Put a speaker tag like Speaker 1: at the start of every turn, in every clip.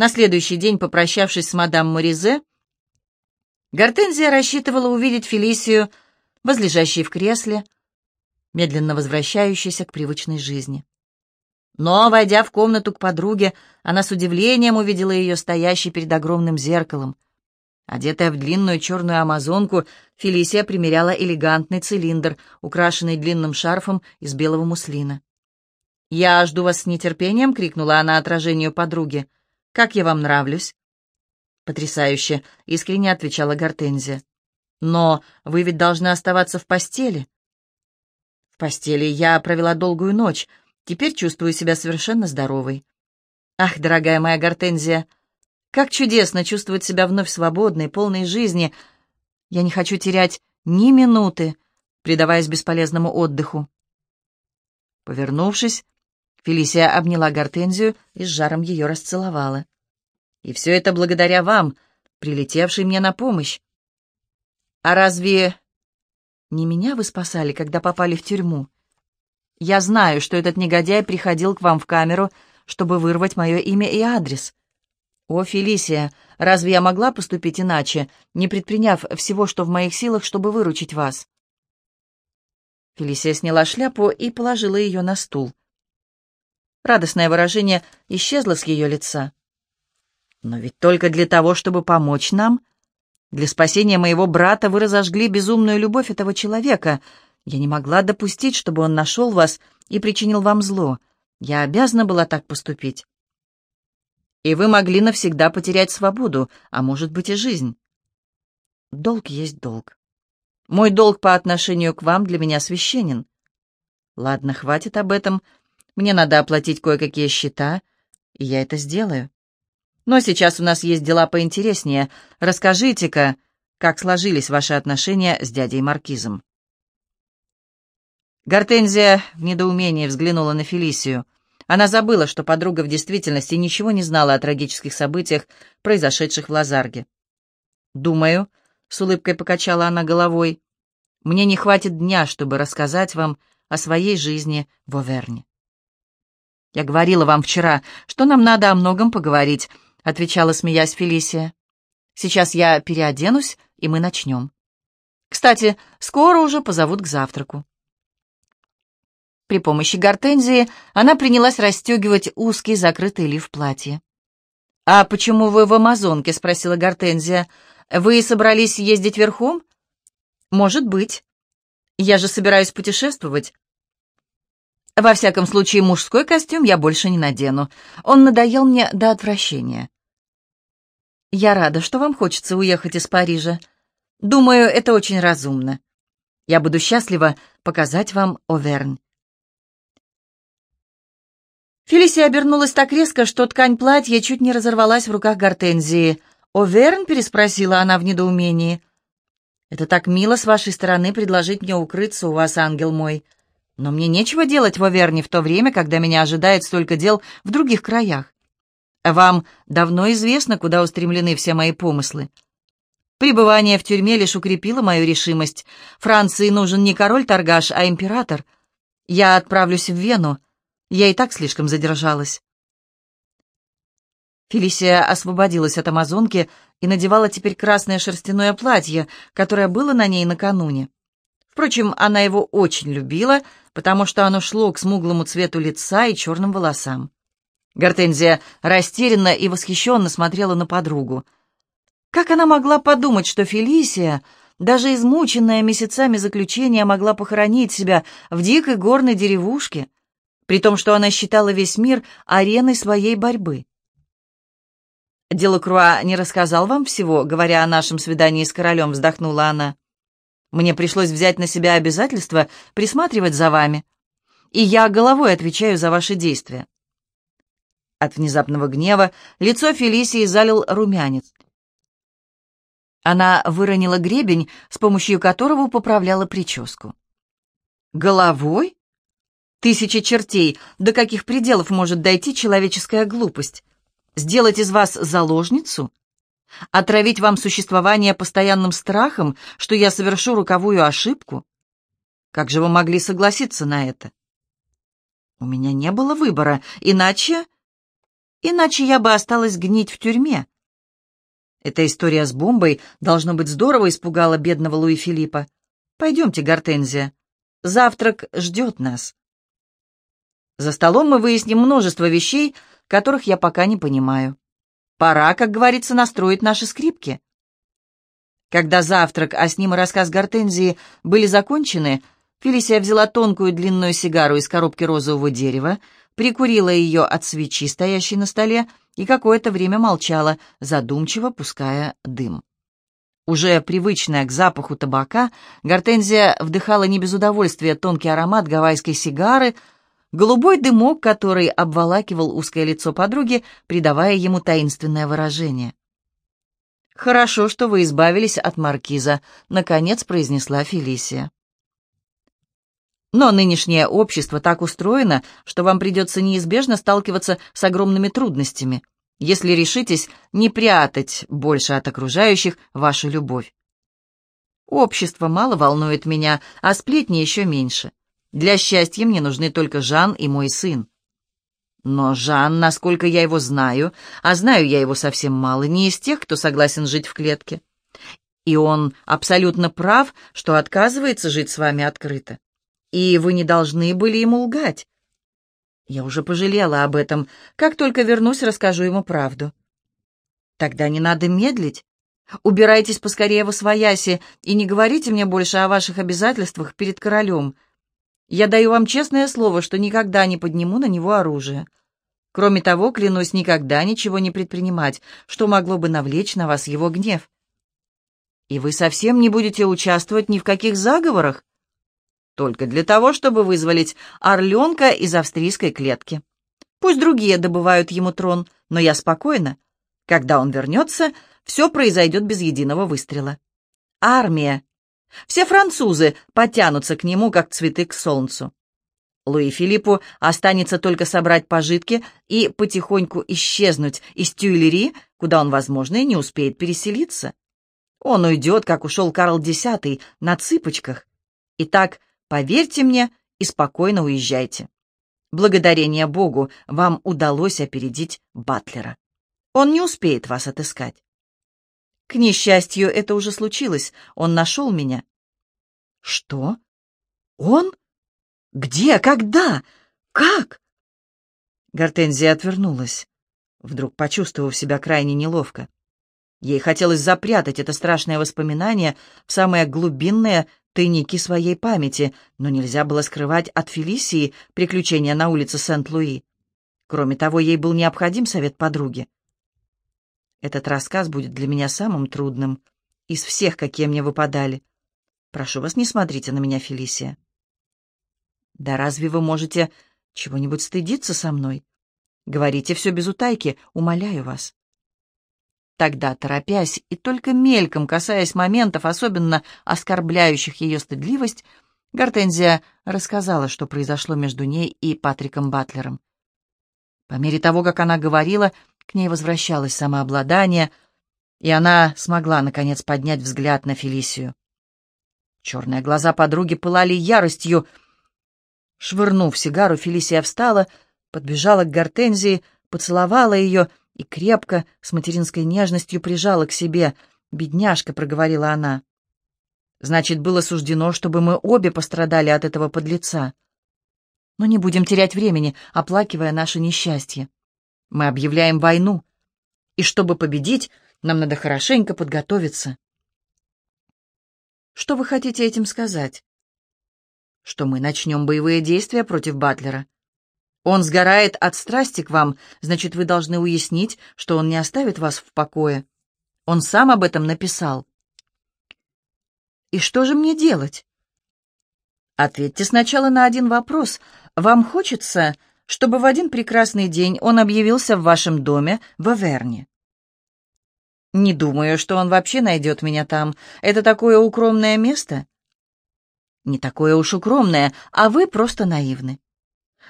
Speaker 1: На следующий день, попрощавшись с мадам Моризе, Гортензия рассчитывала увидеть Фелисию, возлежащей в кресле, медленно возвращающейся к привычной жизни. Но, войдя в комнату к подруге, она с удивлением увидела ее стоящей перед огромным зеркалом. Одетая в длинную черную амазонку, Фелисия примеряла элегантный цилиндр, украшенный длинным шарфом из белого муслина. «Я жду вас с нетерпением!» — крикнула она отражению подруги. «Как я вам нравлюсь?» «Потрясающе!» — искренне отвечала Гортензия. «Но вы ведь должны оставаться в постели». «В постели я провела долгую ночь. Теперь чувствую себя совершенно здоровой». «Ах, дорогая моя Гортензия, как чудесно чувствовать себя вновь свободной, полной жизни. Я не хочу терять ни минуты, предаваясь бесполезному отдыху». Повернувшись, Фелисия обняла Гортензию и с жаром ее расцеловала. «И все это благодаря вам, прилетевшей мне на помощь. А разве не меня вы спасали, когда попали в тюрьму? Я знаю, что этот негодяй приходил к вам в камеру, чтобы вырвать мое имя и адрес. О, Фелисия, разве я могла поступить иначе, не предприняв всего, что в моих силах, чтобы выручить вас?» Фелисия сняла шляпу и положила ее на стул. Радостное выражение исчезло с ее лица. «Но ведь только для того, чтобы помочь нам. Для спасения моего брата вы разожгли безумную любовь этого человека. Я не могла допустить, чтобы он нашел вас и причинил вам зло. Я обязана была так поступить. И вы могли навсегда потерять свободу, а может быть и жизнь. Долг есть долг. Мой долг по отношению к вам для меня священен. Ладно, хватит об этом, — мне надо оплатить кое-какие счета, и я это сделаю. Но сейчас у нас есть дела поинтереснее. Расскажите-ка, как сложились ваши отношения с дядей Маркизом?» Гортензия в недоумении взглянула на Фелисию. Она забыла, что подруга в действительности ничего не знала о трагических событиях, произошедших в Лазарге. «Думаю», — с улыбкой покачала она головой, — «мне не хватит дня, чтобы рассказать вам о своей жизни в Оверне». «Я говорила вам вчера, что нам надо о многом поговорить», — отвечала, смеясь Фелисия. «Сейчас я переоденусь, и мы начнем. Кстати, скоро уже позовут к завтраку». При помощи гортензии она принялась расстегивать узкий закрытый лиф платья. «А почему вы в Амазонке?» — спросила гортензия. «Вы собрались ездить верхом?» «Может быть. Я же собираюсь путешествовать. Во всяком случае, мужской костюм я больше не надену. Он надоел мне до отвращения. Я рада, что вам хочется уехать из Парижа. Думаю, это очень разумно. Я буду счастлива показать вам Овернь. Фелисия обернулась так резко, что ткань платья чуть не разорвалась в руках Гортензии. «Овернь?» — переспросила она в недоумении. «Это так мило с вашей стороны предложить мне укрыться у вас, ангел мой. Но мне нечего делать в Оверне в то время, когда меня ожидает столько дел в других краях. Вам давно известно, куда устремлены все мои помыслы. Пребывание в тюрьме лишь укрепило мою решимость. Франции нужен не король-торгаш, а император. Я отправлюсь в Вену. Я и так слишком задержалась. Фелисия освободилась от амазонки и надевала теперь красное шерстяное платье, которое было на ней накануне. Впрочем, она его очень любила, потому что оно шло к смуглому цвету лица и черным волосам. Гортензия растерянно и восхищенно смотрела на подругу. Как она могла подумать, что Фелисия, даже измученная месяцами заключения, могла похоронить себя в дикой горной деревушке, при том, что она считала весь мир ареной своей борьбы? «Делакруа не рассказал вам всего, говоря о нашем свидании с королем», — вздохнула она. Мне пришлось взять на себя обязательство присматривать за вами, и я головой отвечаю за ваши действия». От внезапного гнева лицо Фелисии залил румянец. Она выронила гребень, с помощью которого поправляла прическу. «Головой? Тысяча чертей! До каких пределов может дойти человеческая глупость? Сделать из вас заложницу? Отравить вам существование постоянным страхом, что я совершу руковую ошибку? Как же вы могли согласиться на это? У меня не было выбора, иначе... Иначе я бы осталась гнить в тюрьме. Эта история с бомбой, должно быть, здорово испугала бедного Луи Филиппа. Пойдемте, Гортензия. Завтрак ждет нас. За столом мы выясним множество вещей, которых я пока не понимаю. Пора, как говорится, настроить наши скрипки. Когда завтрак, а с ним и рассказ Гортензии были закончены, Фелисия взяла тонкую длинную сигару из коробки розового дерева, прикурила ее от свечи, стоящей на столе, и какое-то время молчала, задумчиво пуская дым. Уже привычная к запаху табака, Гортензия вдыхала не без удовольствия тонкий аромат гавайской сигары, голубой дымок, который обволакивал узкое лицо подруги, придавая ему таинственное выражение. «Хорошо, что вы избавились от маркиза», — наконец произнесла Фелисия. «Но нынешнее общество так устроено, что вам придется неизбежно сталкиваться с огромными трудностями, если решитесь не прятать больше от окружающих вашу любовь. Общество мало волнует меня, а сплетни еще меньше. Для счастья мне нужны только Жан и мой сын. Но Жан, насколько я его знаю, а знаю я его совсем мало, не из тех, кто согласен жить в клетке. И он абсолютно прав, что отказывается жить с вами открыто. И вы не должны были ему лгать. Я уже пожалела об этом. Как только вернусь, расскажу ему правду. Тогда не надо медлить. Убирайтесь поскорее во свояси и не говорите мне больше о ваших обязательствах перед королем. Я даю вам честное слово, что никогда не подниму на него оружие. Кроме того, клянусь никогда ничего не предпринимать, что могло бы навлечь на вас его гнев. И вы совсем не будете участвовать ни в каких заговорах? Только для того, чтобы вызволить орленка из австрийской клетки. Пусть другие добывают ему трон, но я спокойна. Когда он вернется, все произойдет без единого выстрела. Армия, все французы потянутся к нему, как цветы к солнцу. Луи Филиппу останется только собрать пожитки и потихоньку исчезнуть из Тюильри, куда он, возможно, и не успеет переселиться. Он уйдет, как ушел Карл X, на цыпочках. Итак, поверьте мне и спокойно уезжайте. Благодарение Богу вам удалось опередить Батлера. Он не успеет вас отыскать. К несчастью, это уже случилось. Он нашел меня. Что? Он? Где? Когда? Как? Гортензия отвернулась, вдруг почувствовав себя крайне неловко. Ей хотелось запрятать это страшное воспоминание в самые глубинные тайники своей памяти, но нельзя было скрывать от Фелисии приключения на улице Сент-Луи. Кроме того, ей был необходим совет подруги. Этот рассказ будет для меня самым трудным из всех, какие мне выпадали. Прошу вас, не смотрите на меня, Фелисия. Да разве вы можете чего-нибудь стыдиться со мной? Говорите все без утайки, умоляю вас. Тогда, торопясь и только мельком касаясь моментов, особенно оскорбляющих ее стыдливость, Гортензия рассказала, что произошло между ней и Патриком Батлером. По мере того, как она говорила, к ней возвращалось самообладание, и она смогла, наконец, поднять взгляд на Фелисию. Черные глаза подруги пылали яростью. Швырнув сигару, Фелисия встала, подбежала к Гортензии, поцеловала ее и крепко, с материнской нежностью прижала к себе. «Бедняжка», — проговорила она. «Значит, было суждено, чтобы мы обе пострадали от этого подлеца. Но не будем терять времени, оплакивая наше несчастье. Мы объявляем войну, и чтобы победить, нам надо хорошенько подготовиться. Что вы хотите этим сказать? Что мы начнем боевые действия против Батлера. Он сгорает от страсти к вам, значит, вы должны уяснить, что он не оставит вас в покое. Он сам об этом написал. И что же мне делать? Ответьте сначала на один вопрос. Вам хочется чтобы в один прекрасный день он объявился в вашем доме в Аверне. Не думаю, что он вообще найдет меня там. Это такое укромное место? Не такое уж укромное, а вы просто наивны.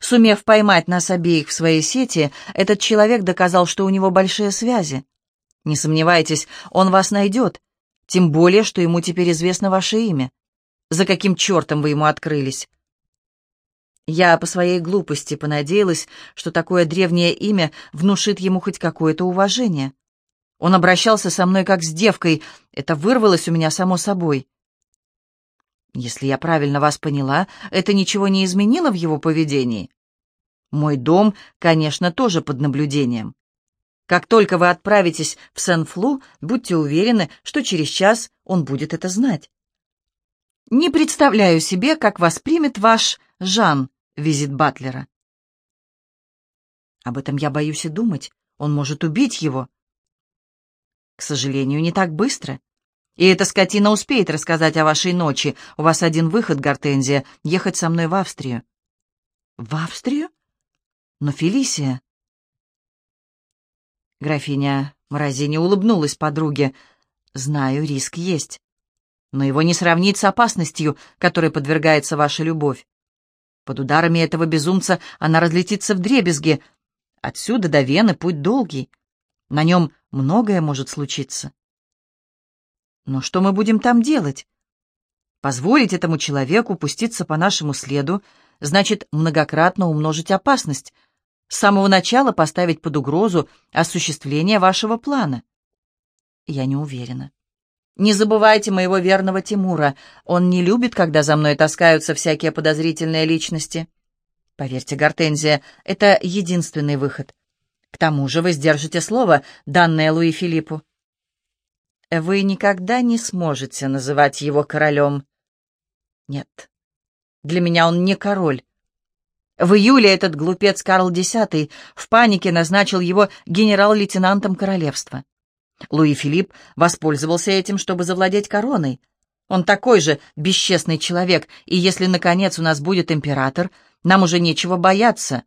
Speaker 1: Сумев поймать нас обеих в своей сети, этот человек доказал, что у него большие связи. Не сомневайтесь, он вас найдет, тем более, что ему теперь известно ваше имя. За каким чертом вы ему открылись? Я по своей глупости понадеялась, что такое древнее имя внушит ему хоть какое-то уважение. Он обращался со мной как с девкой, это вырвалось у меня само собой. Если я правильно вас поняла, это ничего не изменило в его поведении? Мой дом, конечно, тоже под наблюдением. Как только вы отправитесь в Сен-Флу, будьте уверены, что через час он будет это знать. Не представляю себе, как воспримет ваш Жан, визит Батлера. Об этом я боюсь и думать. Он может убить его. К сожалению, не так быстро. И эта скотина успеет рассказать о вашей ночи. У вас один выход, Гортензия, ехать со мной в Австрию. В Австрию? Но Фелисия... Графиня Морозини улыбнулась подруге. «Знаю, риск есть. Но его не сравнить с опасностью, которой подвергается ваша любовь. Под ударами этого безумца она разлетится в дребезги. Отсюда до Вены путь долгий. На нем многое может случиться. Но что мы будем там делать? Позволить этому человеку пуститься по нашему следу, значит многократно умножить опасность, с самого начала поставить под угрозу осуществление вашего плана. Я не уверена. Не забывайте моего верного Тимура. Он не любит, когда за мной таскаются всякие подозрительные личности. Поверьте, Гортензия, это единственный выход. К тому же вы сдержите слово, данное Луи Филиппу. Вы никогда не сможете называть его королем. Нет, для меня он не король. В июле этот глупец Карл X в панике назначил его генерал-лейтенантом королевства. Луи Филипп воспользовался этим, чтобы завладеть короной. Он такой же бесчестный человек, и если, наконец, у нас будет император, нам уже нечего бояться.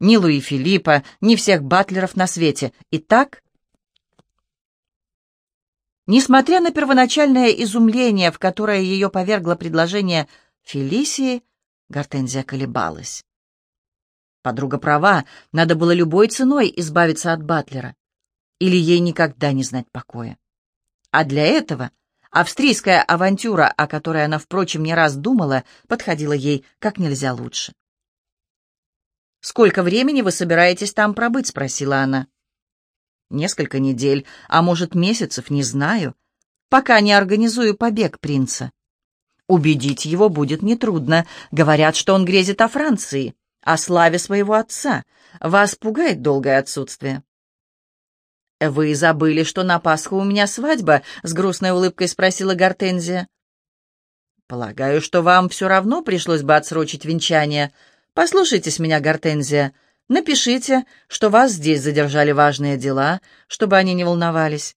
Speaker 1: Ни Луи Филиппа, ни всех батлеров на свете. Итак... Несмотря на первоначальное изумление, в которое ее повергло предложение Фелисии, Гортензия колебалась. Подруга права, надо было любой ценой избавиться от Батлера или ей никогда не знать покоя. А для этого австрийская авантюра, о которой она, впрочем, не раз думала, подходила ей как нельзя лучше. «Сколько времени вы собираетесь там пробыть?» — спросила она. «Несколько недель, а может, месяцев, не знаю, пока не организую побег принца. Убедить его будет нетрудно. Говорят, что он грезит о Франции, о славе своего отца. Вас пугает долгое отсутствие?» «Вы забыли, что на Пасху у меня свадьба?» — с грустной улыбкой спросила Гортензия. «Полагаю, что вам все равно пришлось бы отсрочить венчание. Послушайтесь меня, Гортензия. Напишите, что вас здесь задержали важные дела, чтобы они не волновались».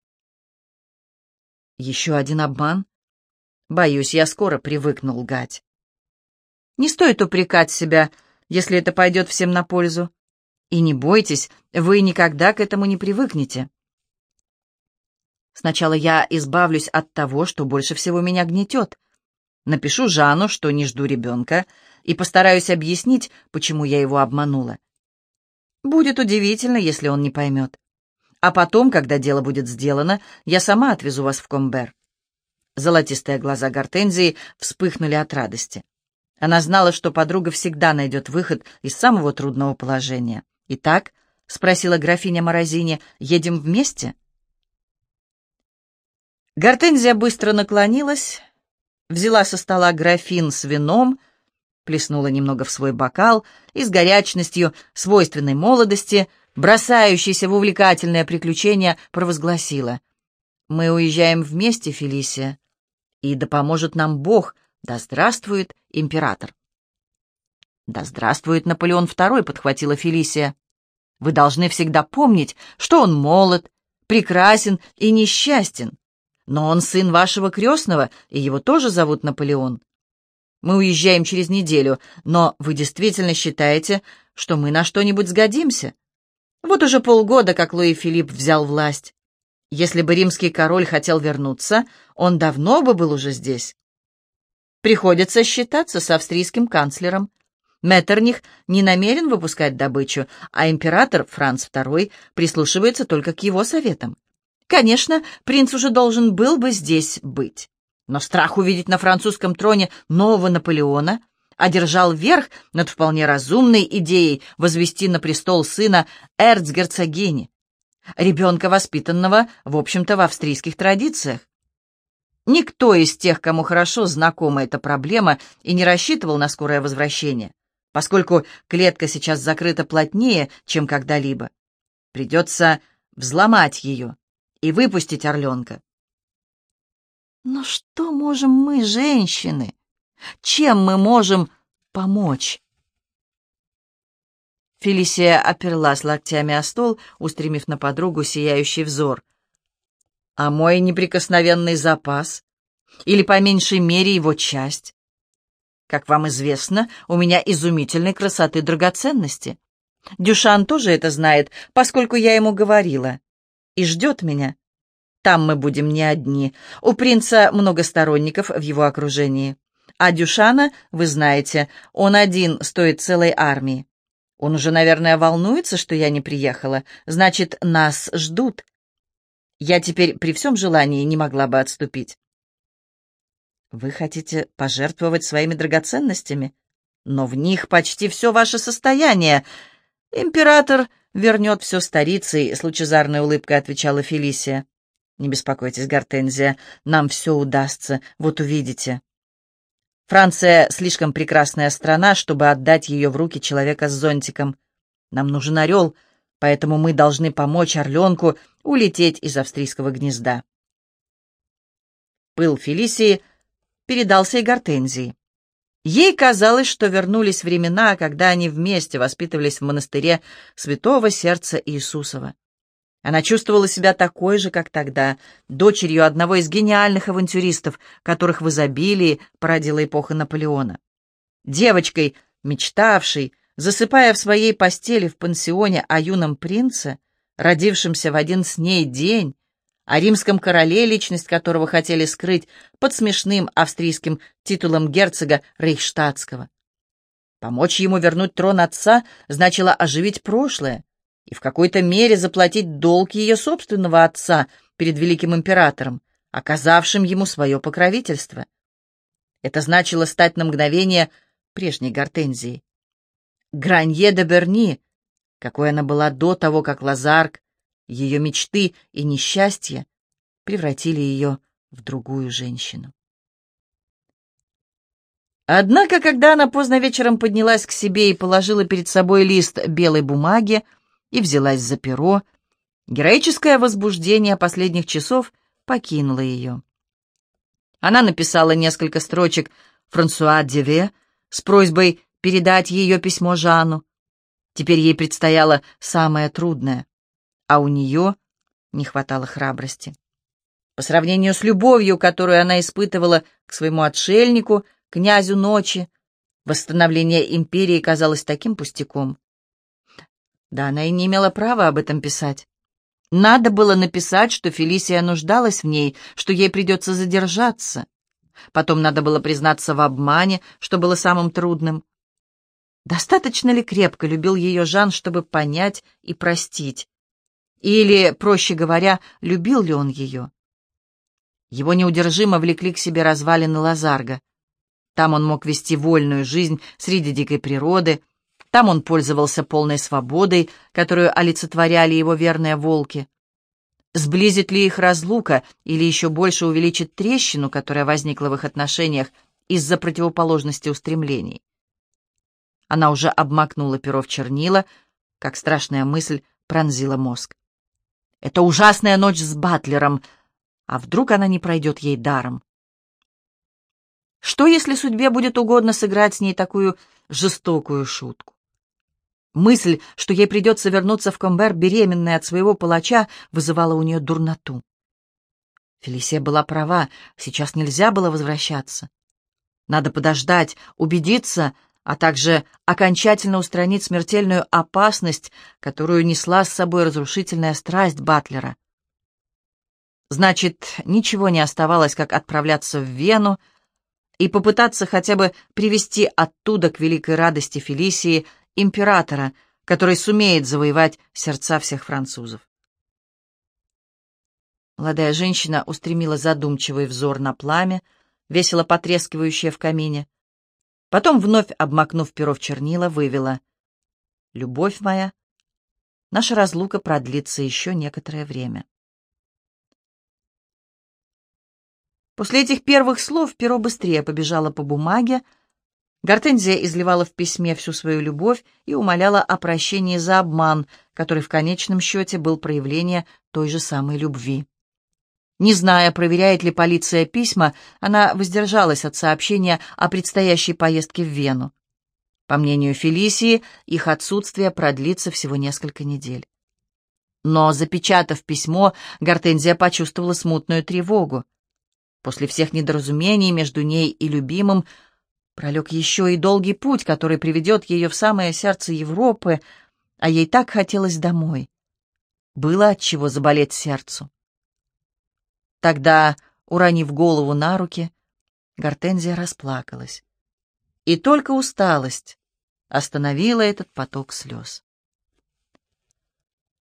Speaker 1: «Еще один обман?» «Боюсь, я скоро привыкну лгать». «Не стоит упрекать себя, если это пойдет всем на пользу. И не бойтесь, вы никогда к этому не привыкнете. Сначала я избавлюсь от того, что больше всего меня гнетет. Напишу Жану, что не жду ребенка, и постараюсь объяснить, почему я его обманула. Будет удивительно, если он не поймет. А потом, когда дело будет сделано, я сама отвезу вас в Комбер. Золотистые глаза Гортензии вспыхнули от радости. Она знала, что подруга всегда найдет выход из самого трудного положения. «Итак?» — спросила графиня Морозини. «Едем вместе?» Гортензия быстро наклонилась, взяла со стола графин с вином, плеснула немного в свой бокал и с горячностью, свойственной молодости, бросающейся в увлекательное приключение, провозгласила. «Мы уезжаем вместе, Фелисия, и да поможет нам Бог, да здравствует император». «Да здравствует Наполеон II», — подхватила Фелисия. «Вы должны всегда помнить, что он молод, прекрасен и несчастен, но он сын вашего крестного, и его тоже зовут Наполеон. Мы уезжаем через неделю, но вы действительно считаете, что мы на что-нибудь сгодимся? Вот уже полгода, как Луи Филипп взял власть. Если бы римский король хотел вернуться, он давно бы был уже здесь. Приходится считаться с австрийским канцлером. Меттерних не намерен выпускать добычу, а император Франц II прислушивается только к его советам. Конечно, принц уже должен был бы здесь быть. Но страх увидеть на французском троне нового Наполеона одержал верх над вполне разумной идеей возвести на престол сына эрцгерцогини, ребенка, воспитанного, в общем-то, в австрийских традициях. Никто из тех, кому хорошо знакома эта проблема, и не рассчитывал на скорое возвращение, поскольку клетка сейчас закрыта плотнее, чем когда-либо. Придется взломать ее и выпустить орленка. Но что можем мы, женщины? Чем мы можем помочь? Фелисия оперлась локтями о стол, устремив на подругу сияющий взор. «А мой неприкосновенный запас? Или, по меньшей мере, его часть? Как вам известно, у меня изумительной красоты драгоценности. Дюшан тоже это знает, поскольку я ему говорила. И ждет меня. Там мы будем не одни. У принца много сторонников в его окружении. А Дюшана, вы знаете, он один стоит целой армии. Он уже, наверное, волнуется, что я не приехала. Значит, нас ждут. Я теперь при всем желании не могла бы отступить. Вы хотите пожертвовать своими драгоценностями? Но в них почти все ваше состояние. Император вернет все старицей, с лучезарной улыбкой отвечала Фелисия. Не беспокойтесь, Гортензия, нам все удастся, вот увидите. Франция слишком прекрасная страна, чтобы отдать ее в руки человека с зонтиком. Нам нужен орел, поэтому мы должны помочь орленку улететь из австрийского гнезда. Пыл Фелисии передался и Гортензии. Ей казалось, что вернулись времена, когда они вместе воспитывались в монастыре Святого Сердца Иисусова. Она чувствовала себя такой же, как тогда, дочерью одного из гениальных авантюристов, которых в изобилии породила эпоха Наполеона. Девочкой, мечтавшей, засыпая в своей постели в пансионе о юном принце, родившемся в один с ней день, о римском короле, личность которого хотели скрыть под смешным австрийским титулом герцога Рейхштадтского. Помочь ему вернуть трон отца значило оживить прошлое, и в какой-то мере заплатить долг ее собственного отца перед великим императором, оказавшим ему свое покровительство. Это значило стать на мгновение прежней Гортензией. Гранье де Берни, какой она была до того, как Лазарк, ее мечты и несчастья превратили ее в другую женщину. Однако, когда она поздно вечером поднялась к себе и положила перед собой лист белой бумаги, и взялась за перо. Героическое возбуждение последних часов покинуло ее. Она написала несколько строчек Франсуа Деве с просьбой передать ее письмо Жанну. Теперь ей предстояло самое трудное, а у нее не хватало храбрости. По сравнению с любовью, которую она испытывала к своему отшельнику, князю ночи, восстановление империи казалось таким пустяком. Да она и не имела права об этом писать. Надо было написать, что Фелисия нуждалась в ней, что ей придется задержаться. Потом надо было признаться в обмане, что было самым трудным. Достаточно ли крепко любил ее Жан, чтобы понять и простить? Или, проще говоря, любил ли он ее? Его неудержимо влекли к себе развалины Лазарга. Там он мог вести вольную жизнь среди дикой природы, там он пользовался полной свободой, которую олицетворяли его верные волки. Сблизит ли их разлука или еще больше увеличит трещину, которая возникла в их отношениях из-за противоположности устремлений? Она уже обмакнула перо в чернила, как страшная мысль пронзила мозг. Это ужасная ночь с Батлером, а вдруг она не пройдет ей даром? Что, если судьбе будет угодно сыграть с ней такую жестокую шутку? Мысль, что ей придется вернуться в Комбер беременной от своего палача, вызывала у нее дурноту. Фелисия была права, сейчас нельзя было возвращаться. Надо подождать, убедиться, а также окончательно устранить смертельную опасность, которую несла с собой разрушительная страсть Батлера. Значит, ничего не оставалось, как отправляться в Вену и попытаться хотя бы привести оттуда к великой радости Фелисии императора, который сумеет завоевать сердца всех французов. Молодая женщина устремила задумчивый взор на пламя, весело потрескивающее в камине. Потом, вновь обмакнув перо в чернила, вывела. «Любовь моя, наша разлука продлится еще некоторое время». После этих первых слов перо быстрее побежало по бумаге. Гортензия изливала в письме всю свою любовь и умоляла о прощении за обман, который в конечном счете был проявление той же самой любви. Не зная, проверяет ли полиция письма, она воздержалась от сообщения о предстоящей поездке в Вену. По мнению Фелисии, их отсутствие продлится всего несколько недель. Но, запечатав письмо, Гортензия почувствовала смутную тревогу. После всех недоразумений между ней и любимым пролег еще и долгий путь, который приведет ее в самое сердце Европы, а ей так хотелось домой. Было от чего заболеть сердцу. Тогда, уронив голову на руки, Гортензия расплакалась. И только усталость остановила этот поток слез.